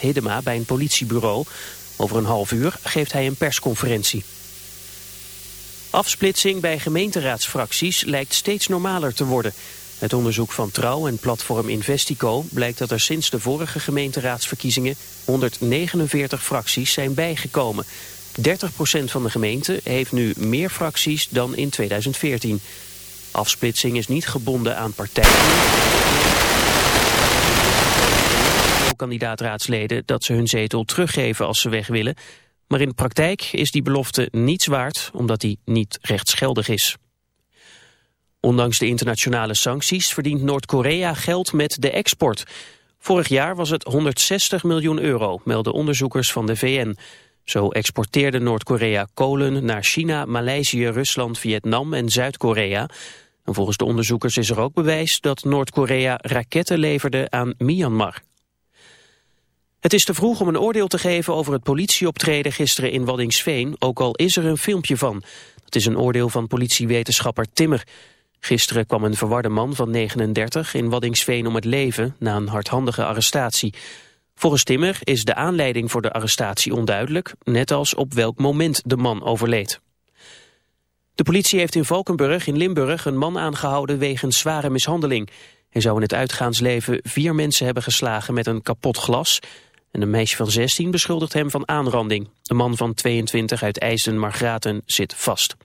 Hiddema bij een politiebureau. Over een half uur geeft hij een persconferentie. Afsplitsing bij gemeenteraadsfracties lijkt steeds normaler te worden. Het onderzoek van Trouw en platform Investico blijkt dat er sinds de vorige gemeenteraadsverkiezingen 149 fracties zijn bijgekomen. 30% van de gemeenten heeft nu meer fracties dan in 2014. Afsplitsing is niet gebonden aan partijen. Kandidaatraadsleden dat ze hun zetel teruggeven als ze weg willen. Maar in de praktijk is die belofte niets waard omdat die niet rechtsgeldig is. Ondanks de internationale sancties verdient Noord-Korea geld met de export. Vorig jaar was het 160 miljoen euro, melden onderzoekers van de VN. Zo exporteerde Noord-Korea kolen naar China, Maleisië, Rusland, Vietnam en Zuid-Korea. En volgens de onderzoekers is er ook bewijs dat Noord-Korea raketten leverde aan Myanmar. Het is te vroeg om een oordeel te geven over het politieoptreden gisteren in Waddingsveen, ook al is er een filmpje van. Het is een oordeel van politiewetenschapper Timmer. Gisteren kwam een verwarde man van 39 in Waddingsveen om het leven na een hardhandige arrestatie. Volgens Timmer is de aanleiding voor de arrestatie onduidelijk, net als op welk moment de man overleed. De politie heeft in Valkenburg in Limburg een man aangehouden wegens zware mishandeling. Hij zou in het uitgaansleven vier mensen hebben geslagen met een kapot glas. En een meisje van 16 beschuldigt hem van aanranding. Een man van 22 uit IJsden Margraten zit vast.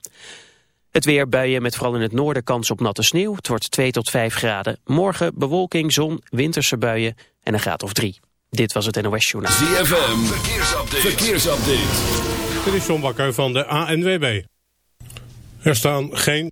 Het weer buien met vooral in het noorden kans op natte sneeuw. Het wordt 2 tot 5 graden. Morgen bewolking, zon, winterse buien en een graad of 3. Dit was het NOS Journaal. ZFM, verkeersupdate. verkeersupdate. Dit is John Bakker van de ANWB. Er staan geen...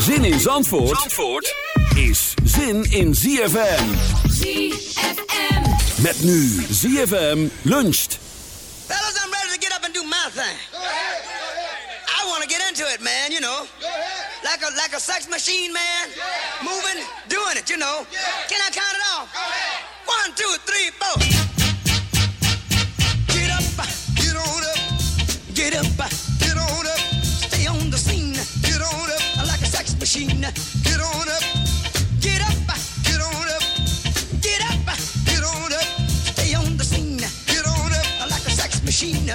Zin in Zandvoort, Zandvoort is zin in ZFM. ZFM. Met nu ZFM luncht. Fellas, I'm ready to get up and do my thing. Go ahead. I want to get into it, man, you know. Like a like a sex machine, man. Moving, doing it, you know. Yeah. Can I count it off? One, two, three,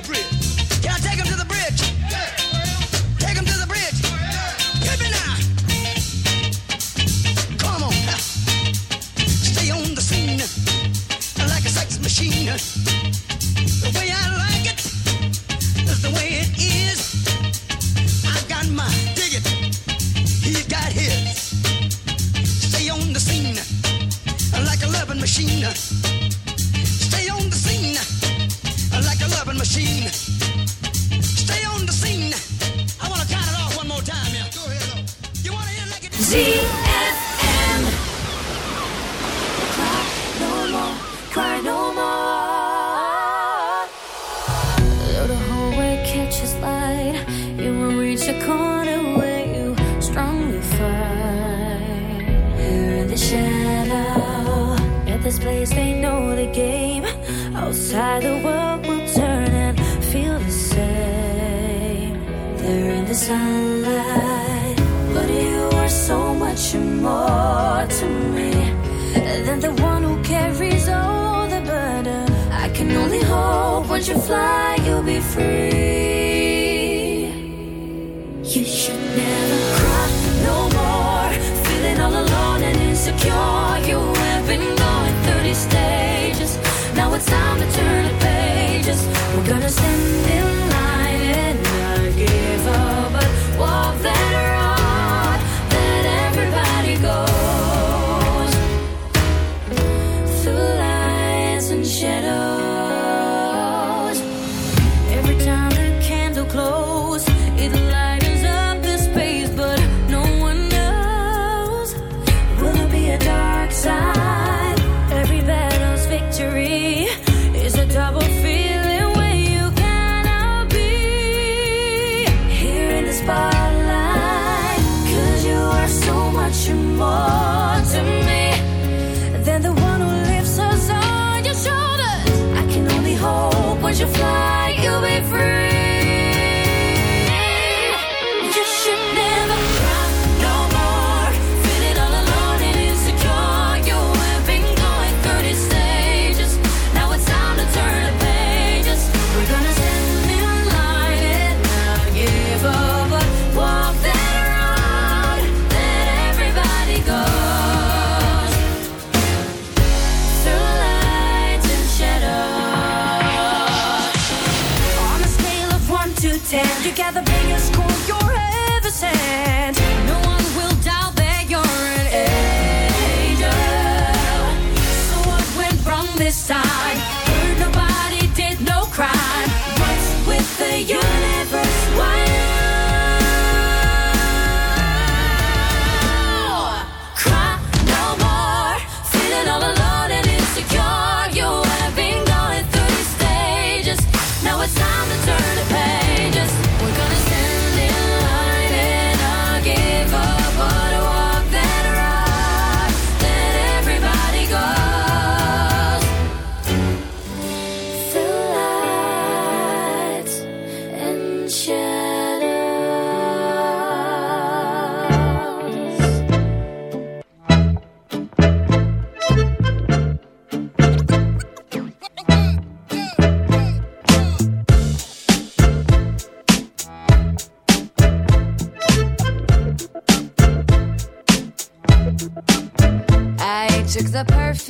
the bridge.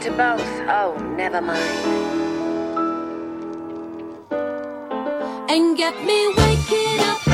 To both. Oh, never mind. And get me waking up.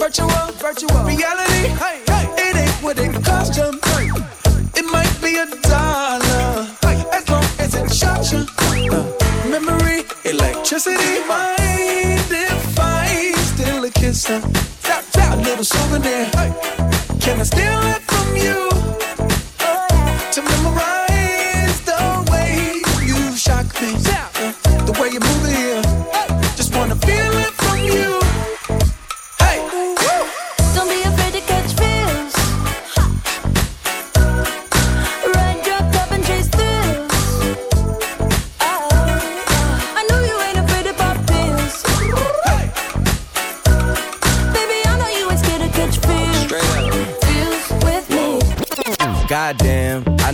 Virtual, virtual reality. It ain't what it cost you. It might be a dollar. As long as it shot you. Uh, memory, electricity. Mind if I steal a kiss? Uh, a little souvenir. Can I steal it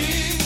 you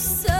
no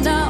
and I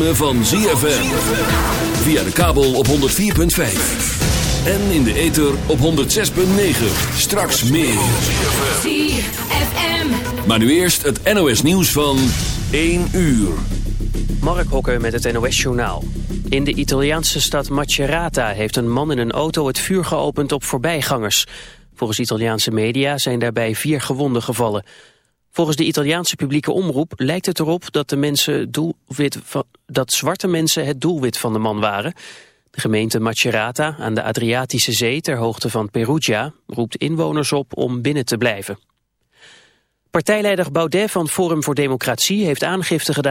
Ritme van ZFM. Via de kabel op 104.5. En in de ether op 106.9. Straks meer. ZFM. Maar nu eerst het NOS nieuws van 1 uur. Mark Hokker met het NOS-journaal. In de Italiaanse stad Macerata heeft een man in een auto het vuur geopend op voorbijgangers. Volgens Italiaanse media zijn daarbij vier gewonden gevallen. Volgens de Italiaanse publieke omroep lijkt het erop dat, de mensen doelwit van, dat zwarte mensen het doelwit van de man waren. De gemeente Macerata aan de Adriatische Zee ter hoogte van Perugia roept inwoners op om binnen te blijven. Partijleider Baudet van Forum voor Democratie heeft aangifte gedaan